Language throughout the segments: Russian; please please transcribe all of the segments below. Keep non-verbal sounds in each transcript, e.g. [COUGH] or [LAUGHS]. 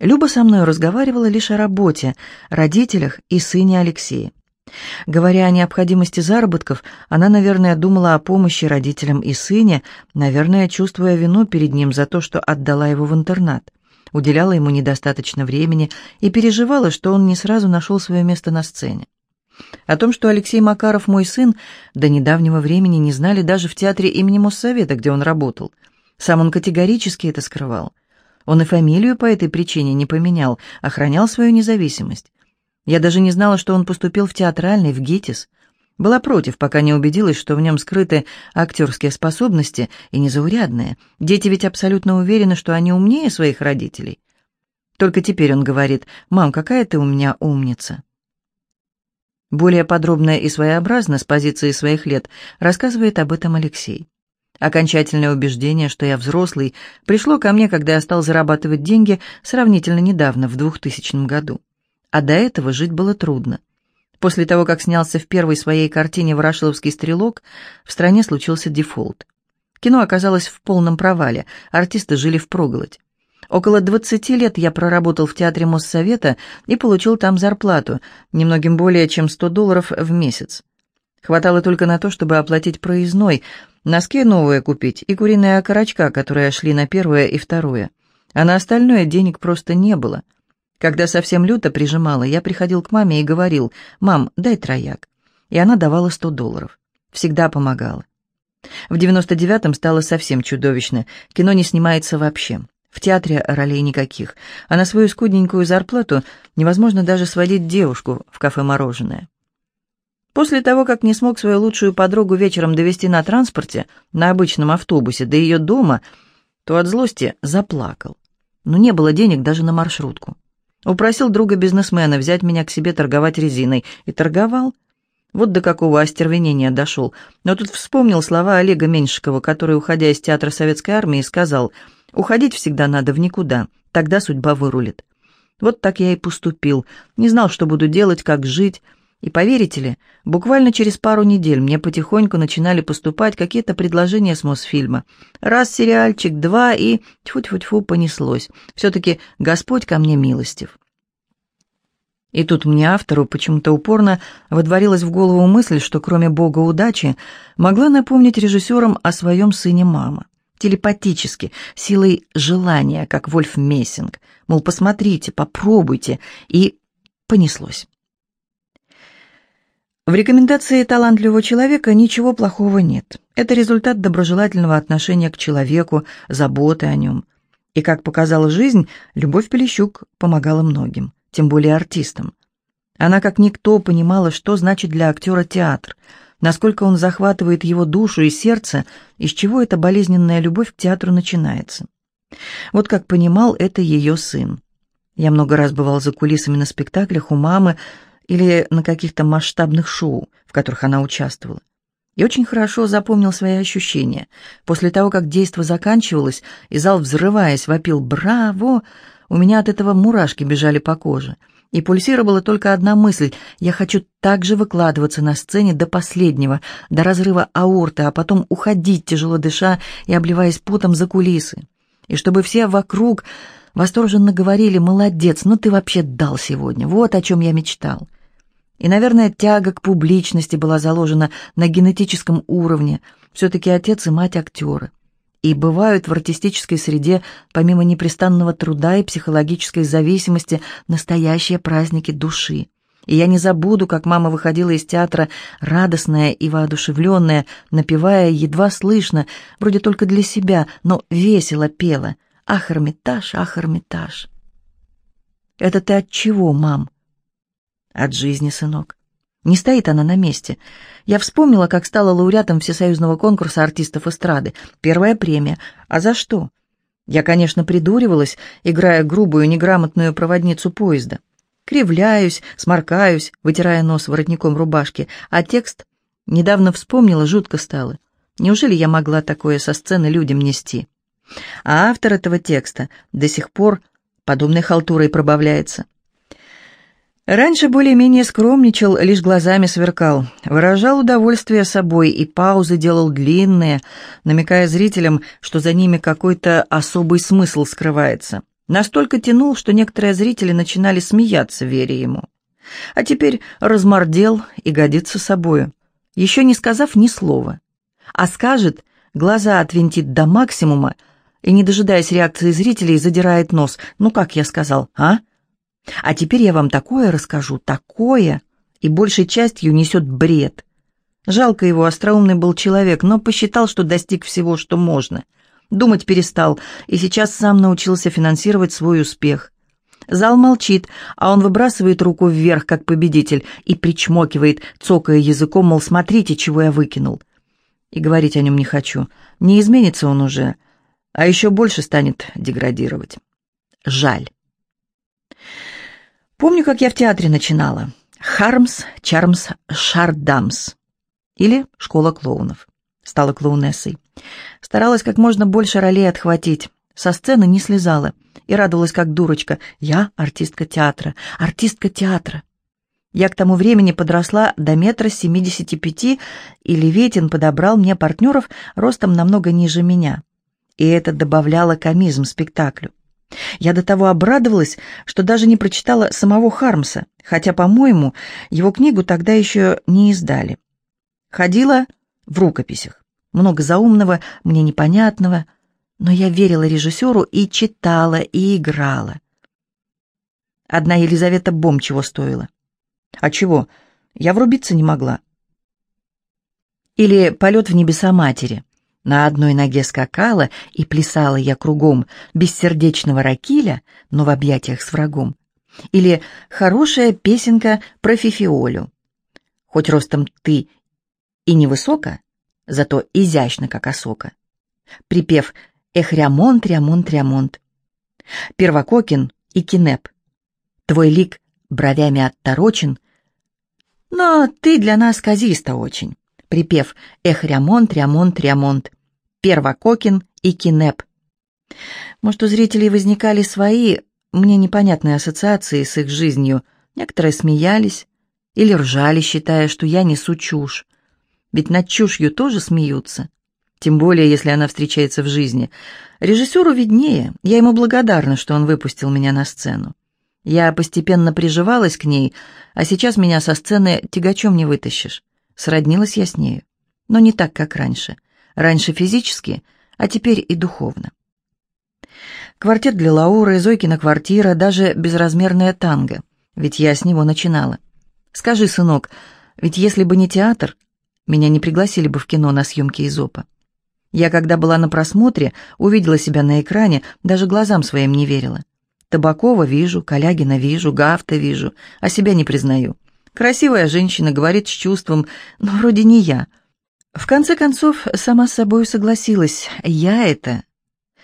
Люба со мной разговаривала лишь о работе, родителях и сыне Алексея. Говоря о необходимости заработков, она, наверное, думала о помощи родителям и сыне, наверное, чувствуя вину перед ним за то, что отдала его в интернат. Уделяла ему недостаточно времени и переживала, что он не сразу нашел свое место на сцене. О том, что Алексей Макаров мой сын, до недавнего времени не знали даже в театре имени Моссовета, где он работал. Сам он категорически это скрывал. Он и фамилию по этой причине не поменял, охранял свою независимость. Я даже не знала, что он поступил в театральный, в ГИТИС. Была против, пока не убедилась, что в нем скрыты актерские способности и незаурядные. Дети ведь абсолютно уверены, что они умнее своих родителей. Только теперь он говорит, «Мам, какая ты у меня умница». Более подробно и своеобразно, с позиции своих лет, рассказывает об этом Алексей. Окончательное убеждение, что я взрослый, пришло ко мне, когда я стал зарабатывать деньги сравнительно недавно, в 2000 году. А до этого жить было трудно. После того, как снялся в первой своей картине «Ворошиловский стрелок», в стране случился дефолт. Кино оказалось в полном провале, артисты жили впроголодь. Около 20 лет я проработал в Театре Моссовета и получил там зарплату, немногим более чем 100 долларов в месяц. Хватало только на то, чтобы оплатить проездной, носки новые купить и куриные окорочка, которые шли на первое и второе. А на остальное денег просто не было. Когда совсем люто прижимала, я приходил к маме и говорил, «Мам, дай трояк». И она давала 100 долларов. Всегда помогала. В 99-м стало совсем чудовищно. Кино не снимается вообще. В театре ролей никаких. А на свою скудненькую зарплату невозможно даже сводить девушку в кафе «Мороженое». После того, как не смог свою лучшую подругу вечером довести на транспорте, на обычном автобусе, до ее дома, то от злости заплакал. Но не было денег даже на маршрутку. Упросил друга-бизнесмена взять меня к себе торговать резиной. И торговал. Вот до какого остервенения дошел. Но тут вспомнил слова Олега Меньшикова, который, уходя из театра Советской Армии, сказал, «Уходить всегда надо в никуда, тогда судьба вырулит». Вот так я и поступил. Не знал, что буду делать, как жить, и поверите ли, буквально через пару недель мне потихоньку начинали поступать какие-то предложения с Мосфильма. Раз сериальчик, два и тьфу-тьфу-тьфу понеслось. Все-таки Господь ко мне милостив. И тут мне, автору, почему-то упорно водворилась в голову мысль, что кроме Бога удачи могла напомнить режиссерам о своем сыне мама. Телепатически, силой желания, как Вольф Мессинг. Мол, посмотрите, попробуйте. И понеслось. В рекомендации талантливого человека ничего плохого нет. Это результат доброжелательного отношения к человеку, заботы о нем. И, как показала жизнь, Любовь Полищук помогала многим, тем более артистам. Она, как никто, понимала, что значит для актера театр, насколько он захватывает его душу и сердце, из чего эта болезненная любовь к театру начинается. Вот как понимал это ее сын. Я много раз бывал за кулисами на спектаклях у мамы, или на каких-то масштабных шоу, в которых она участвовала. И очень хорошо запомнил свои ощущения. После того, как действо заканчивалось, и зал, взрываясь, вопил «Браво!», у меня от этого мурашки бежали по коже. И пульсировала только одна мысль — я хочу так же выкладываться на сцене до последнего, до разрыва аорты, а потом уходить, тяжело дыша и обливаясь потом за кулисы. И чтобы все вокруг восторженно говорили «Молодец, ну ты вообще дал сегодня, вот о чем я мечтал». И, наверное, тяга к публичности была заложена на генетическом уровне. Все-таки отец и мать актеры. И бывают в артистической среде, помимо непрестанного труда и психологической зависимости, настоящие праздники души. И я не забуду, как мама выходила из театра радостная и воодушевленная, напевая едва слышно, вроде только для себя, но весело пела «Ах, Эрмитаж, ах, Эрмитаж». «Это ты от чего, мам?» От жизни, сынок. Не стоит она на месте. Я вспомнила, как стала лауреатом Всесоюзного конкурса артистов эстрады. Первая премия. А за что? Я, конечно, придуривалась, играя грубую, неграмотную проводницу поезда. Кривляюсь, сморкаюсь, вытирая нос воротником рубашки, а текст недавно вспомнила, жутко стало. Неужели я могла такое со сцены людям нести? А автор этого текста до сих пор подобной халтурой пробавляется. Раньше более-менее скромничал, лишь глазами сверкал, выражал удовольствие собой и паузы делал длинные, намекая зрителям, что за ними какой-то особый смысл скрывается. Настолько тянул, что некоторые зрители начинали смеяться, веря ему. А теперь размордел и годится собою, еще не сказав ни слова. А скажет, глаза отвинтит до максимума и, не дожидаясь реакции зрителей, задирает нос. «Ну, как я сказал, а? А теперь я вам такое расскажу, такое!» И большей частью несет бред. Жалко его, остроумный был человек, но посчитал, что достиг всего, что можно. Думать перестал, и сейчас сам научился финансировать свой успех. Зал молчит, а он выбрасывает руку вверх, как победитель, и причмокивает, цокая языком, мол, смотрите, чего я выкинул. И говорить о нем не хочу. Не изменится он уже, а еще больше станет деградировать. Жаль. Помню, как я в театре начинала. Хармс, Чармс, Шардамс. Или «Школа клоунов». Стала клоунессой. Старалась как можно больше ролей отхватить. Со сцены не слезала и радовалась как дурочка. Я артистка театра, артистка театра. Я к тому времени подросла до метра семидесяти пяти, и Леветин подобрал мне партнеров ростом намного ниже меня. И это добавляло комизм спектаклю. Я до того обрадовалась, что даже не прочитала самого Хармса, хотя, по-моему, его книгу тогда еще не издали. Ходила в рукописях. Много заумного, мне непонятного, но я верила режиссеру и читала, и играла. Одна Елизавета Бом чего стоила. А чего? Я врубиться не могла. Или «Полет в небеса матери». На одной ноге скакала и плясала я кругом бессердечного ракиля, но в объятиях с врагом. Или хорошая песенка про Фифиолю. Хоть ростом ты и невысоко, зато изящно, как осока. Припев «Эх, рямонт, рямонт, рямонт». Первококин и Кинеп. Твой лик бровями отторочен, но ты для нас казиста очень. Припев «Эх, рямонт, рямонт, рямонт». Первококин и Кинеп. Может, у зрителей возникали свои, мне непонятные ассоциации с их жизнью. Некоторые смеялись или ржали, считая, что я несу чушь. Ведь над чушью тоже смеются. Тем более, если она встречается в жизни. Режиссеру виднее. Я ему благодарна, что он выпустил меня на сцену. Я постепенно приживалась к ней, а сейчас меня со сцены тягачом не вытащишь. Сроднилась я с нею. Но не так, как раньше. Раньше физически, а теперь и духовно. Квартет для Лауры, Зойкина квартира, даже безразмерная танго. Ведь я с него начинала. Скажи, сынок, ведь если бы не театр, меня не пригласили бы в кино на съемки Изопа. Я, когда была на просмотре, увидела себя на экране, даже глазам своим не верила. Табакова вижу, Калягина вижу, Гафта вижу, а себя не признаю. Красивая женщина, говорит с чувством, но вроде не я. В конце концов, сама с собой согласилась. Я это...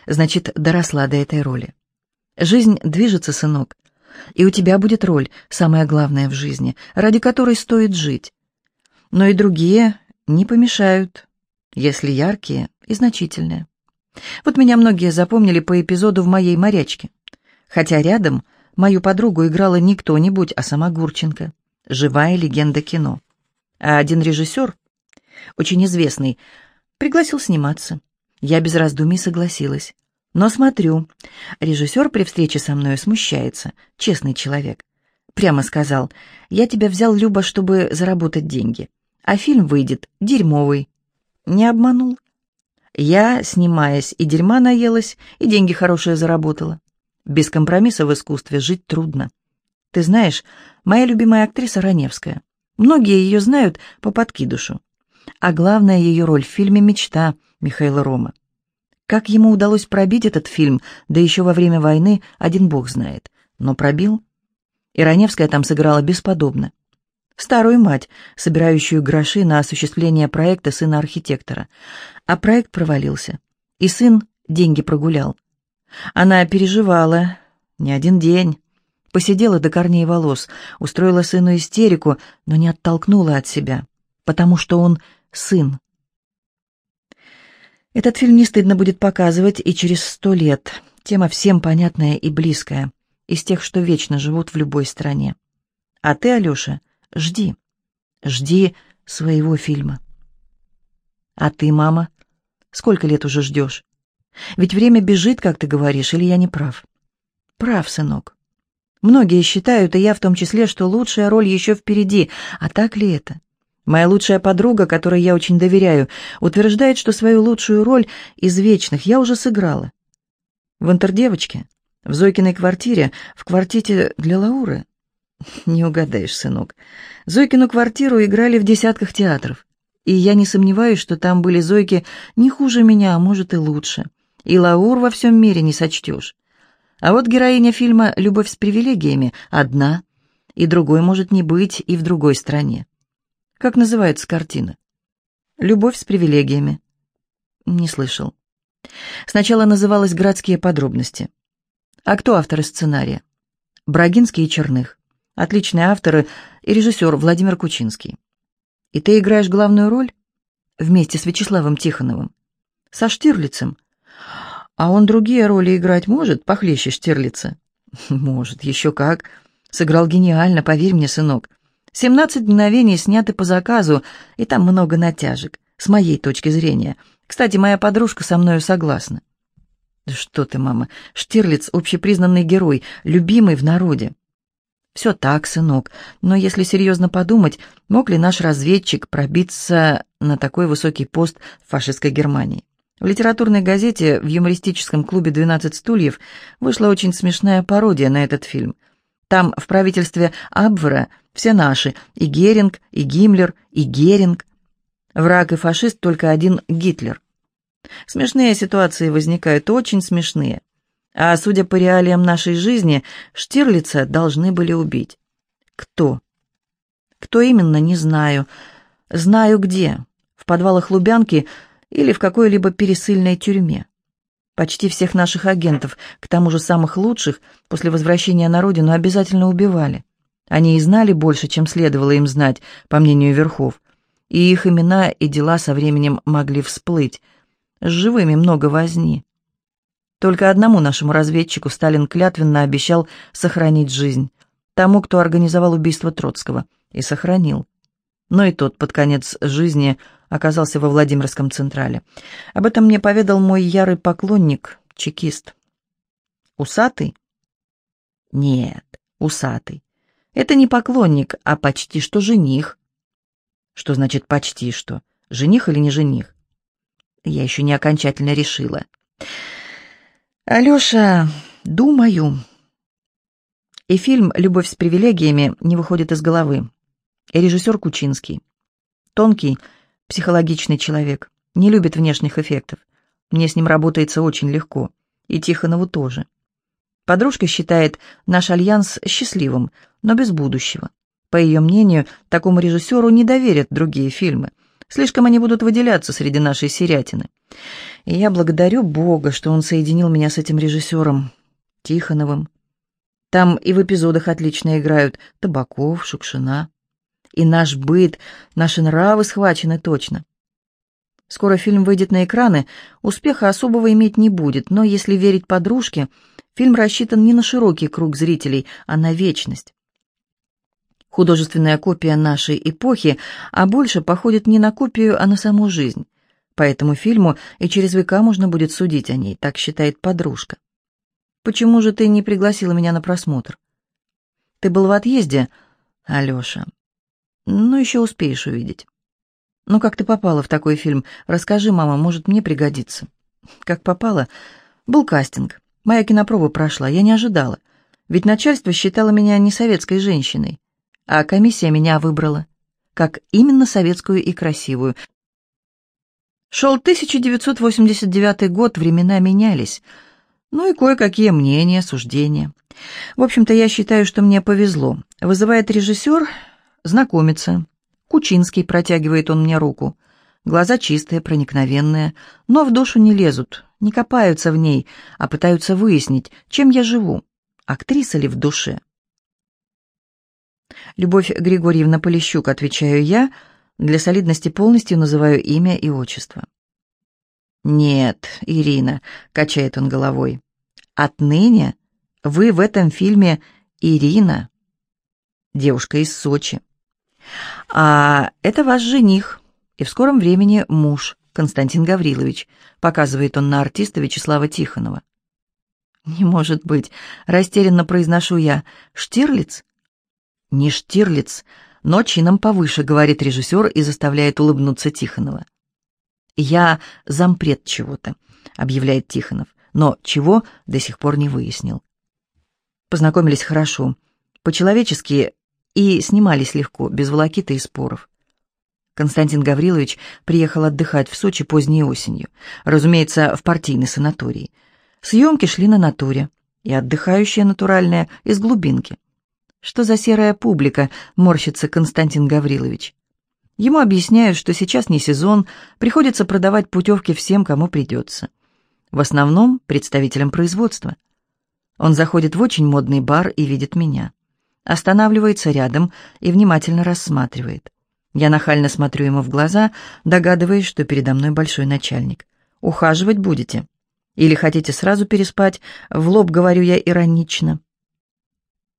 Значит, доросла до этой роли. Жизнь движется, сынок. И у тебя будет роль, самая главная в жизни, ради которой стоит жить но и другие не помешают, если яркие и значительные. Вот меня многие запомнили по эпизоду в моей «Морячке», хотя рядом мою подругу играла не кто-нибудь, а сама Гурченко, живая легенда кино. А один режиссер, очень известный, пригласил сниматься. Я без раздумий согласилась. Но смотрю, режиссер при встрече со мной смущается, честный человек. Прямо сказал, я тебя взял, Люба, чтобы заработать деньги а фильм выйдет дерьмовый. Не обманул. Я, снимаясь, и дерьма наелась, и деньги хорошие заработала. Без компромисса в искусстве жить трудно. Ты знаешь, моя любимая актриса Раневская. Многие ее знают по подкидушу. А главная ее роль в фильме «Мечта» Михаила Рома. Как ему удалось пробить этот фильм, да еще во время войны, один бог знает. Но пробил. И Раневская там сыграла бесподобно старую мать, собирающую гроши на осуществление проекта сына архитектора. А проект провалился, и сын деньги прогулял. Она переживала не один день, посидела до корней волос, устроила сыну истерику, но не оттолкнула от себя, потому что он сын. Этот фильм не стыдно будет показывать и через сто лет. Тема всем понятная и близкая, из тех, что вечно живут в любой стране. А ты, Алеша, Жди. Жди своего фильма. А ты, мама, сколько лет уже ждешь? Ведь время бежит, как ты говоришь, или я не прав? прав, сынок. Многие считают, и я в том числе, что лучшая роль еще впереди. А так ли это? Моя лучшая подруга, которой я очень доверяю, утверждает, что свою лучшую роль из вечных я уже сыграла. В «Интердевочке», в Зойкиной квартире, в квартете для Лауры. [LAUGHS] Не угадаешь, сынок. Зойкину квартиру играли в десятках театров. И я не сомневаюсь, что там были Зойки не хуже меня, а может и лучше. И Лаур во всем мире не сочтешь. А вот героиня фильма «Любовь с привилегиями» одна, и другой может не быть и в другой стране. Как называется картина? «Любовь с привилегиями». Не слышал. Сначала называлась «Градские подробности». А кто авторы сценария? Брагинский и Черных. Отличные авторы и режиссер Владимир Кучинский. И ты играешь главную роль? Вместе с Вячеславом Тихоновым. Со Штирлицем. А он другие роли играть может, похлеще Штирлица? [LAUGHS] Может, еще как. Сыграл гениально, поверь мне, сынок. «Семнадцать мгновений» сняты по заказу, и там много натяжек, с моей точки зрения. Кстати, моя подружка со мною согласна. Да что ты, мама, Штирлиц — общепризнанный герой, любимый в народе. Все так, сынок, но если серьезно подумать, мог ли наш разведчик пробиться на такой высокий пост в фашистской Германии? В литературной газете в юмористическом клубе «12 стульев» вышла очень смешная пародия на этот фильм. Там в правительстве Абвера все наши, и Геринг, и Гиммлер, и Геринг. Враг и фашист только один Гитлер. Смешные ситуации возникают, очень смешные. А судя по реалиям нашей жизни, Штирлица должны были убить. Кто? Кто именно, не знаю. Знаю где. В подвалах Лубянки или в какой-либо пересыльной тюрьме. Почти всех наших агентов, к тому же самых лучших, после возвращения на родину обязательно убивали. Они и знали больше, чем следовало им знать, по мнению верхов, и их имена и дела со временем могли всплыть. С живыми много возни. Только одному нашему разведчику Сталин клятвенно обещал сохранить жизнь, тому, кто организовал убийство Троцкого, и сохранил. Но и тот под конец жизни оказался во Владимирском Централе. Об этом мне поведал мой ярый поклонник, чекист. Усатый? Нет, усатый. Это не поклонник, а почти что жених. Что значит почти что? Жених или не жених? Я еще не окончательно решила. Алеша, думаю. И фильм «Любовь с привилегиями» не выходит из головы. И режиссер Кучинский. Тонкий, психологичный человек. Не любит внешних эффектов. Мне с ним работается очень легко. И Тихонову тоже. Подружка считает наш альянс счастливым, но без будущего. По ее мнению, такому режиссеру не доверят другие фильмы. Слишком они будут выделяться среди нашей серятины. И я благодарю Бога, что он соединил меня с этим режиссером, Тихоновым. Там и в эпизодах отлично играют Табаков, Шукшина. И наш быт, наши нравы схвачены точно. Скоро фильм выйдет на экраны, успеха особого иметь не будет, но если верить подружке, фильм рассчитан не на широкий круг зрителей, а на вечность. Художественная копия нашей эпохи, а больше походит не на копию, а на саму жизнь. По этому фильму и через века можно будет судить о ней, так считает подружка. Почему же ты не пригласила меня на просмотр? Ты был в отъезде, Алеша. Ну, еще успеешь увидеть. Ну, как ты попала в такой фильм? Расскажи, мама, может, мне пригодится. Как попала? Был кастинг. Моя кинопроба прошла, я не ожидала. Ведь начальство считало меня не советской женщиной, а комиссия меня выбрала. Как именно советскую и красивую. Шел 1989 год, времена менялись. Ну и кое-какие мнения, суждения. В общем-то, я считаю, что мне повезло. Вызывает режиссер, знакомится. Кучинский, протягивает он мне руку. Глаза чистые, проникновенные, но в душу не лезут, не копаются в ней, а пытаются выяснить, чем я живу, актриса ли в душе. Любовь Григорьевна Полищук, отвечаю я, для солидности полностью называю имя и отчество. «Нет, Ирина», — качает он головой, — «отныне вы в этом фильме Ирина, девушка из Сочи. А это ваш жених и в скором времени муж, Константин Гаврилович, показывает он на артиста Вячеслава Тихонова. «Не может быть», — растерянно произношу я. «Штирлиц?» «Не Штирлиц, но чином повыше», — говорит режиссер и заставляет улыбнуться Тихонова. «Я зампред чего-то», — объявляет Тихонов, но чего до сих пор не выяснил. Познакомились хорошо, по-человечески и снимались легко, без волокита и споров. Константин Гаврилович приехал отдыхать в Сочи поздней осенью, разумеется, в партийной санатории. Съемки шли на натуре, и отдыхающая натуральная из глубинки. Что за серая публика, морщится Константин Гаврилович. Ему объясняют, что сейчас не сезон, приходится продавать путевки всем, кому придется. В основном представителям производства. Он заходит в очень модный бар и видит меня. Останавливается рядом и внимательно рассматривает. Я нахально смотрю ему в глаза, догадываясь, что передо мной большой начальник. «Ухаживать будете? Или хотите сразу переспать?» В лоб говорю я иронично.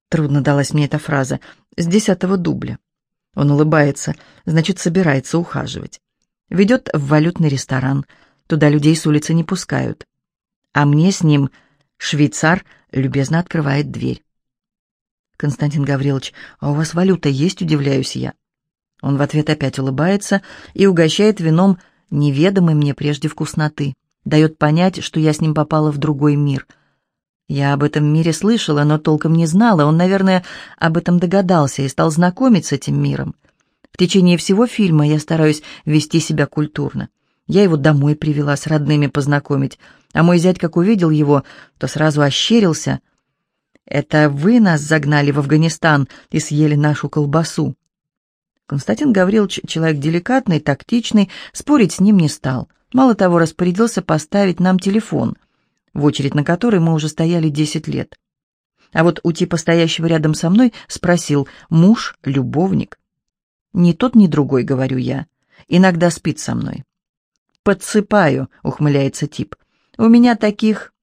Трудно далась мне эта фраза. С десятого дубля. Он улыбается, значит, собирается ухаживать. Ведет в валютный ресторан. Туда людей с улицы не пускают. А мне с ним Швейцар любезно открывает дверь. «Константин Гаврилович, а у вас валюта есть?» — удивляюсь я. Он в ответ опять улыбается и угощает вином неведомой мне прежде вкусноты. Дает понять, что я с ним попала в другой мир. Я об этом мире слышала, но толком не знала. Он, наверное, об этом догадался и стал знакомить с этим миром. В течение всего фильма я стараюсь вести себя культурно. Я его домой привела с родными познакомить, а мой зять, как увидел его, то сразу ощерился. «Это вы нас загнали в Афганистан и съели нашу колбасу». Константин Гаврилович, человек деликатный, тактичный, спорить с ним не стал. Мало того, распорядился поставить нам телефон, в очередь на который мы уже стояли десять лет. А вот у типа, стоящего рядом со мной, спросил, муж, любовник? «Ни тот, ни другой», — говорю я. «Иногда спит со мной». «Подсыпаю», — ухмыляется тип. «У меня таких...»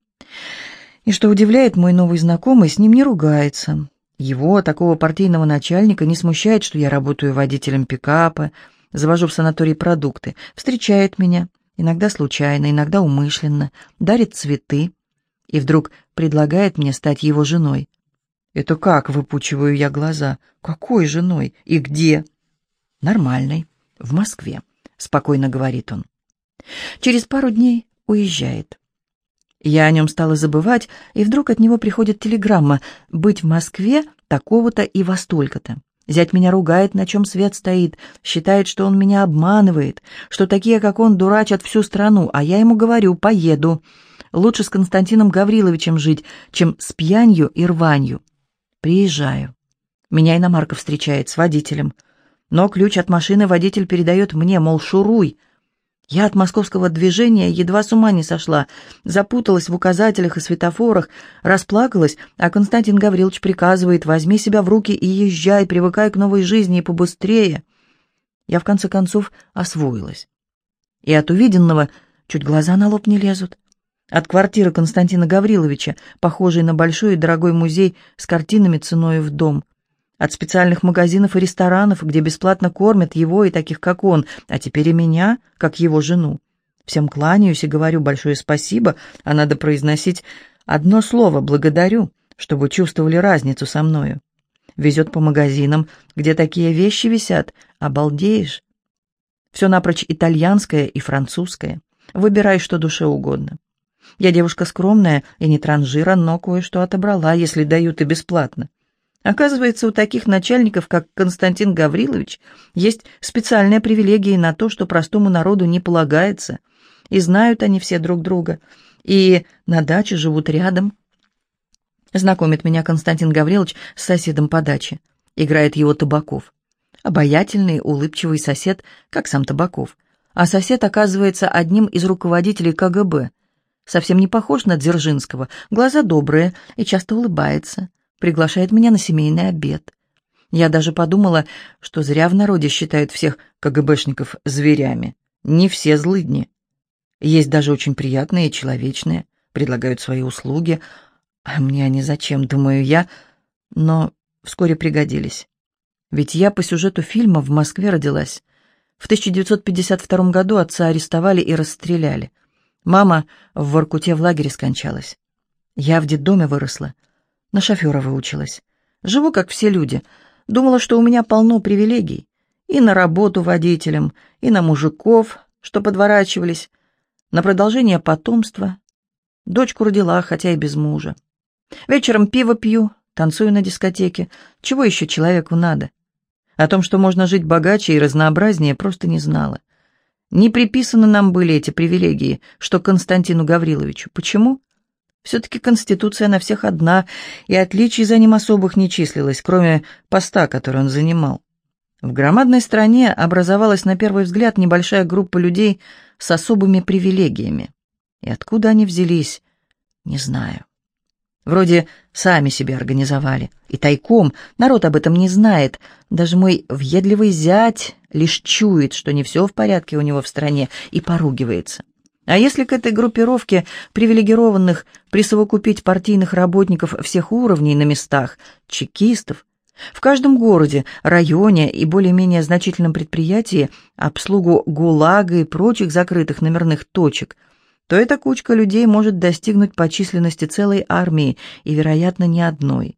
И что удивляет, мой новый знакомый с ним не ругается. Его, такого партийного начальника, не смущает, что я работаю водителем пикапа, завожу в санаторий продукты, встречает меня, иногда случайно, иногда умышленно, дарит цветы и вдруг предлагает мне стать его женой. «Это как?» — выпучиваю я глаза. «Какой женой? И где?» «Нормальной. В Москве», — спокойно говорит он. Через пару дней уезжает. Я о нем стала забывать, и вдруг от него приходит телеграмма «Быть в Москве такого-то и во столько-то». Зять меня ругает, на чем свет стоит, считает, что он меня обманывает, что такие, как он, дурачат всю страну, а я ему говорю «поеду». Лучше с Константином Гавриловичем жить, чем с пьянью и рванью. Приезжаю. Меня иномарка встречает с водителем. Но ключ от машины водитель передает мне, мол, шуруй — я от московского движения едва с ума не сошла, запуталась в указателях и светофорах, расплакалась, а Константин Гаврилович приказывает «возьми себя в руки и езжай, привыкай к новой жизни и побыстрее». Я, в конце концов, освоилась. И от увиденного чуть глаза на лоб не лезут. От квартиры Константина Гавриловича, похожей на большой и дорогой музей с картинами ценой в дом, от специальных магазинов и ресторанов, где бесплатно кормят его и таких, как он, а теперь и меня, как его жену. Всем кланяюсь и говорю большое спасибо, а надо произносить одно слово «благодарю», чтобы чувствовали разницу со мною. Везет по магазинам, где такие вещи висят, обалдеешь. Все напрочь итальянское и французское. Выбирай, что душе угодно. Я девушка скромная и не транжира, но кое-что отобрала, если дают и бесплатно. Оказывается, у таких начальников, как Константин Гаврилович, есть специальные привилегии на то, что простому народу не полагается. И знают они все друг друга. И на даче живут рядом. Знакомит меня Константин Гаврилович с соседом по даче. Играет его Табаков. Обаятельный, улыбчивый сосед, как сам Табаков. А сосед оказывается одним из руководителей КГБ. Совсем не похож на Дзержинского, глаза добрые и часто улыбается приглашает меня на семейный обед. Я даже подумала, что зря в народе считают всех КГБшников зверями. Не все злыдни. Есть даже очень приятные и человечные, предлагают свои услуги. А мне они зачем, думаю я, но вскоре пригодились. Ведь я по сюжету фильма в Москве родилась. В 1952 году отца арестовали и расстреляли. Мама в Воркуте в лагере скончалась. Я в детдоме выросла, на шофера выучилась. Живу, как все люди. Думала, что у меня полно привилегий. И на работу водителем, и на мужиков, что подворачивались, на продолжение потомства. Дочку родила, хотя и без мужа. Вечером пиво пью, танцую на дискотеке. Чего еще человеку надо? О том, что можно жить богаче и разнообразнее, просто не знала. Не приписаны нам были эти привилегии, что Константину Гавриловичу. Почему? Все-таки Конституция на всех одна, и отличий за ним особых не числилось, кроме поста, который он занимал. В громадной стране образовалась на первый взгляд небольшая группа людей с особыми привилегиями. И откуда они взялись, не знаю. Вроде сами себе организовали. И тайком, народ об этом не знает. Даже мой въедливый зять лишь чует, что не все в порядке у него в стране, и поругивается. А если к этой группировке привилегированных присовокупить партийных работников всех уровней на местах, чекистов, в каждом городе, районе и более-менее значительном предприятии обслугу ГУЛАГа и прочих закрытых номерных точек – то эта кучка людей может достигнуть по численности целой армии, и, вероятно, не одной.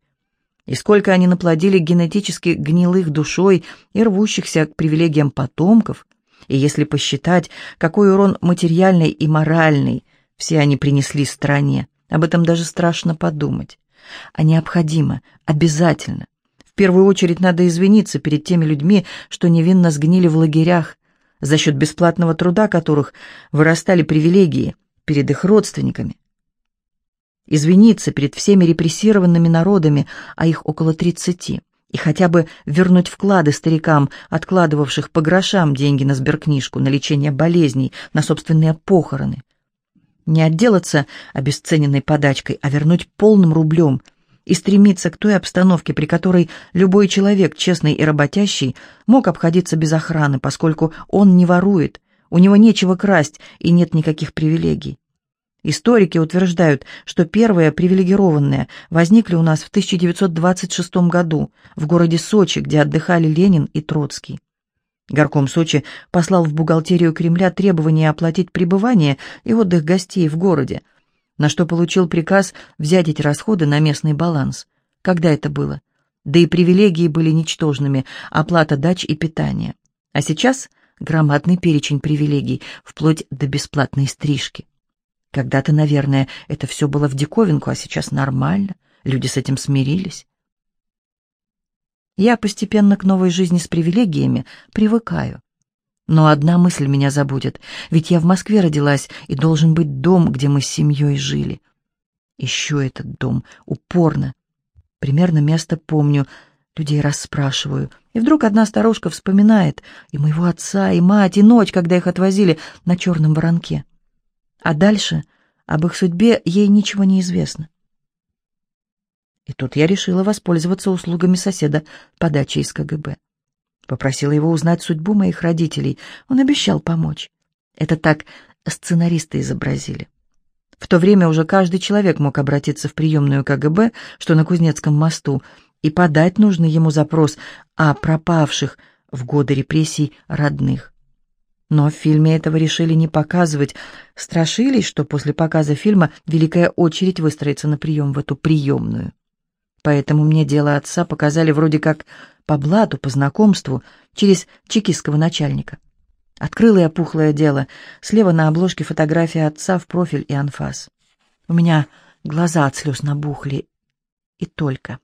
И сколько они наплодили генетически гнилых душой и рвущихся к привилегиям потомков, и если посчитать, какой урон материальный и моральный все они принесли стране, об этом даже страшно подумать. А необходимо, обязательно. В первую очередь надо извиниться перед теми людьми, что невинно сгнили в лагерях, за счет бесплатного труда которых вырастали привилегии перед их родственниками. Извиниться перед всеми репрессированными народами, а их около тридцати, и хотя бы вернуть вклады старикам, откладывавших по грошам деньги на сберкнижку, на лечение болезней, на собственные похороны. Не отделаться обесцененной подачкой, а вернуть полным рублем – и стремиться к той обстановке, при которой любой человек, честный и работящий, мог обходиться без охраны, поскольку он не ворует, у него нечего красть и нет никаких привилегий. Историки утверждают, что первые привилегированные возникли у нас в 1926 году в городе Сочи, где отдыхали Ленин и Троцкий. Горком Сочи послал в бухгалтерию Кремля требование оплатить пребывание и отдых гостей в городе, на что получил приказ взять эти расходы на местный баланс. Когда это было? Да и привилегии были ничтожными, оплата дач и питания. А сейчас громадный перечень привилегий, вплоть до бесплатной стрижки. Когда-то, наверное, это все было в диковинку, а сейчас нормально, люди с этим смирились. Я постепенно к новой жизни с привилегиями привыкаю. Но одна мысль меня забудет, ведь я в Москве родилась, и должен быть дом, где мы с семьей жили. Ищу этот дом, упорно. Примерно место помню, людей расспрашиваю. И вдруг одна старушка вспоминает и моего отца, и мать, и ночь, когда их отвозили на черном воронке. А дальше об их судьбе ей ничего не известно. И тут я решила воспользоваться услугами соседа по даче из КГБ. Попросила его узнать судьбу моих родителей. Он обещал помочь. Это так сценаристы изобразили. В то время уже каждый человек мог обратиться в приемную КГБ, что на Кузнецком мосту, и подать нужный ему запрос о пропавших в годы репрессий родных. Но в фильме этого решили не показывать, страшились, что после показа фильма великая очередь выстроится на прием в эту приемную. Поэтому мне дело отца показали вроде как по блату, по знакомству, через чекистского начальника. Открыла я пухлое дело. Слева на обложке фотография отца в профиль и анфас. У меня глаза от слез набухли. И только.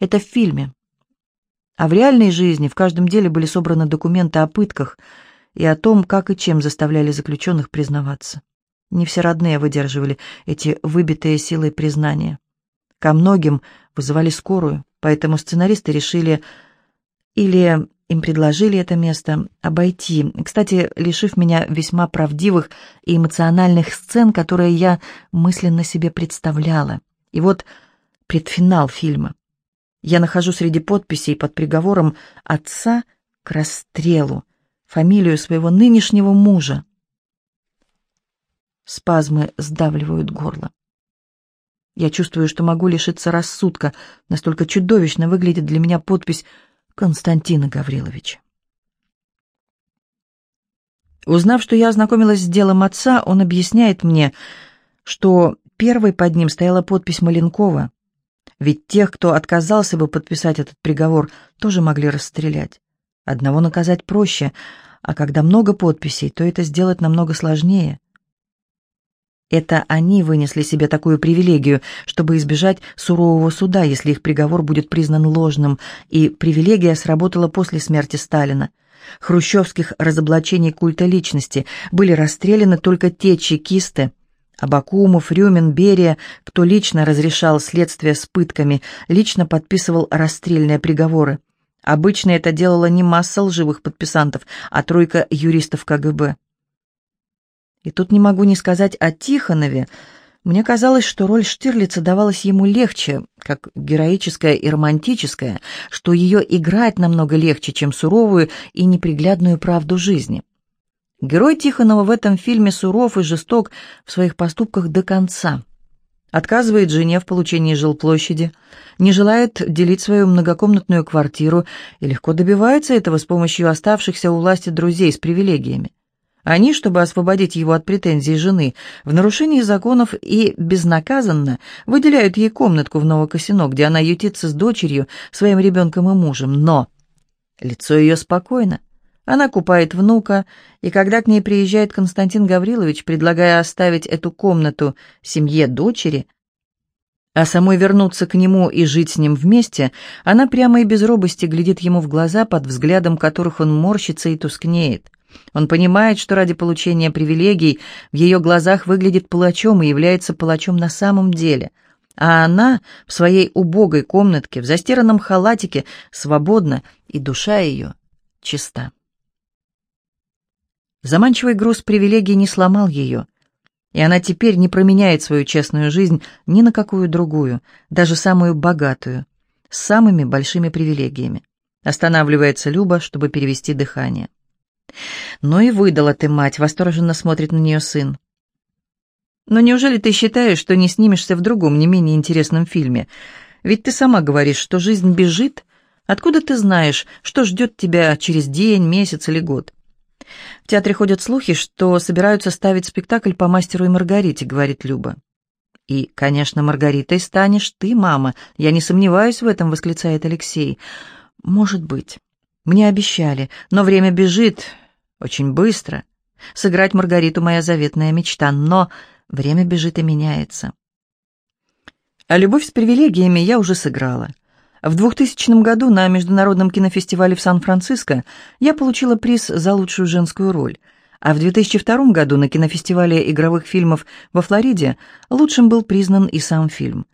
Это в фильме. А в реальной жизни в каждом деле были собраны документы о пытках и о том, как и чем заставляли заключенных признаваться. Не все родные выдерживали эти выбитые силой признания. Ко многим вызывали скорую, поэтому сценаристы решили или им предложили это место обойти, кстати, лишив меня весьма правдивых и эмоциональных сцен, которые я мысленно себе представляла. И вот предфинал фильма. Я нахожу среди подписей под приговором отца к расстрелу фамилию своего нынешнего мужа. Спазмы сдавливают горло. Я чувствую, что могу лишиться рассудка. Настолько чудовищно выглядит для меня подпись Константина Гавриловича. Узнав, что я ознакомилась с делом отца, он объясняет мне, что первой под ним стояла подпись Маленкова. Ведь тех, кто отказался бы подписать этот приговор, тоже могли расстрелять. Одного наказать проще, а когда много подписей, то это сделать намного сложнее. Это они вынесли себе такую привилегию, чтобы избежать сурового суда, если их приговор будет признан ложным, и привилегия сработала после смерти Сталина. Хрущевских разоблачений культа личности были расстреляны только те чекисты, Абакумов, Рюмин, Берия, кто лично разрешал следствие с пытками, лично подписывал расстрельные приговоры. Обычно это делала не масса лживых подписантов, а тройка юристов КГБ. И тут не могу не сказать о Тихонове. Мне казалось, что роль Штирлица давалась ему легче, как героическая и романтическая, что ее играть намного легче, чем суровую и неприглядную правду жизни. Герой Тихонова в этом фильме суров и жесток в своих поступках до конца. Отказывает жене в получении жилплощади, не желает делить свою многокомнатную квартиру и легко добивается этого с помощью оставшихся у власти друзей с привилегиями. Они, чтобы освободить его от претензий жены, в нарушении законов и безнаказанно выделяют ей комнатку в Новокосино, где она ютится с дочерью, своим ребенком и мужем. Но лицо ее спокойно. Она купает внука, и когда к ней приезжает Константин Гаврилович, предлагая оставить эту комнату семье дочери, а самой вернуться к нему и жить с ним вместе, она прямо и без робости глядит ему в глаза, под взглядом которых он морщится и тускнеет. Он понимает, что ради получения привилегий в ее глазах выглядит палачом и является палачом на самом деле. А она в своей убогой комнатке, в застиранном халатике, свободна, и душа ее чиста. Заманчивый груз привилегий не сломал ее, и она теперь не променяет свою честную жизнь ни на какую другую, даже самую богатую, с самыми большими привилегиями. Останавливается Люба, чтобы перевести дыхание. «Ну и выдала ты, мать!» — восторженно смотрит на нее сын. «Но неужели ты считаешь, что не снимешься в другом, не менее интересном фильме? Ведь ты сама говоришь, что жизнь бежит. Откуда ты знаешь, что ждет тебя через день, месяц или год?» «В театре ходят слухи, что собираются ставить спектакль по мастеру и Маргарите», — говорит Люба. «И, конечно, Маргаритой станешь ты, мама. Я не сомневаюсь в этом», — восклицает Алексей. «Может быть». Мне обещали, но время бежит очень быстро. Сыграть Маргариту — моя заветная мечта, но время бежит и меняется. А «Любовь с привилегиями» я уже сыграла. В 2000 году на Международном кинофестивале в Сан-Франциско я получила приз за лучшую женскую роль, а в 2002 году на кинофестивале игровых фильмов во Флориде лучшим был признан и сам фильм.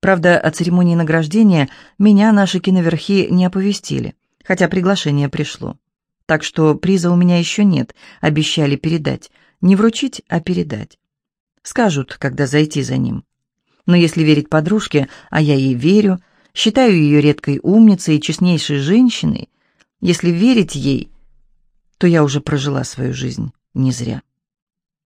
Правда, о церемонии награждения меня наши киноверхи не оповестили хотя приглашение пришло. Так что приза у меня еще нет, обещали передать. Не вручить, а передать. Скажут, когда зайти за ним. Но если верить подружке, а я ей верю, считаю ее редкой умницей и честнейшей женщиной, если верить ей, то я уже прожила свою жизнь не зря.